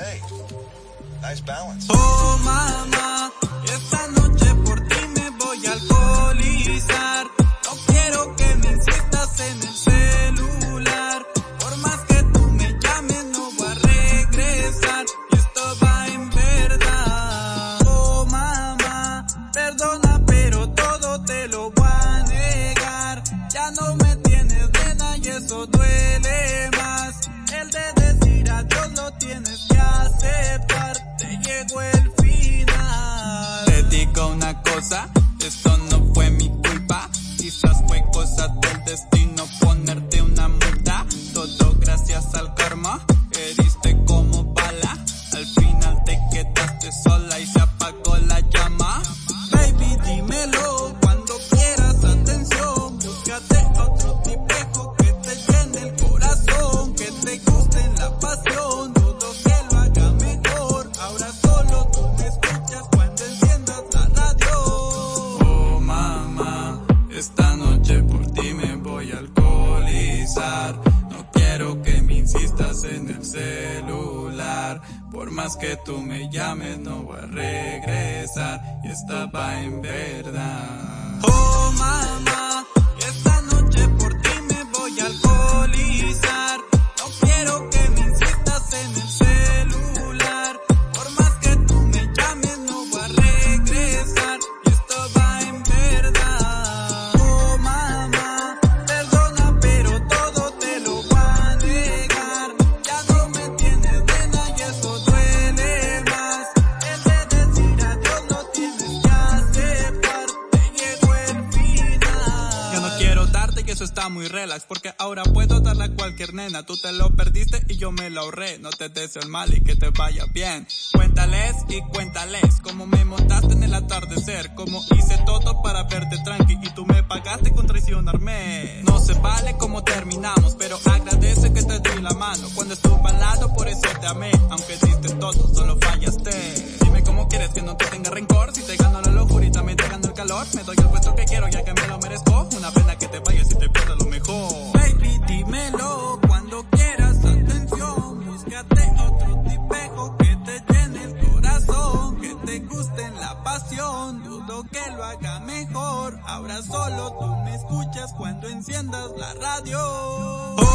Hey, nice balance. Oh, mamá, esta noche por ti me voy a alcoholizar. Tienes que aceptar. Te llegó el final. Te digo una cosa, esto no fue mi culpa. Quizás fue cosa del destino ponerte una multa. Todo gracias al karma, heriste como bala. No quiero que me insistas en el celular. Por más que tú me llames, no voy a regresar. Y estaba en verdad. Oh mamá, eso está muy relax. Porque ahora puedo darle a cualquier nena. Tú te lo perdiste y yo me lo ahorré. No te deseo el mal y que te vaya bien. Cuéntales y cuéntales cómo me montaste en el atardecer. Cómo hice todo para verte tranqui y tú me pagaste con traicionarme. No se vale cómo terminamos, pero agradece que te di la mano. Cuando estuve al lado, por eso te amé. Aunque diste todo, solo fallaste. Dime cómo quieres que no te tenga rencor. Si te gano la locura y también te gano el calor. Me doy el puesto que quiero ya que me lo merezco. Una pena que te vayas y te pierdas lo mejor. Baby, dímelo cuando quieras atención. Búscate otro tipejo que te llene el corazón. Que te guste la pasión. Dudo que lo haga mejor. Ahora solo tú me escuchas cuando enciendas la radio.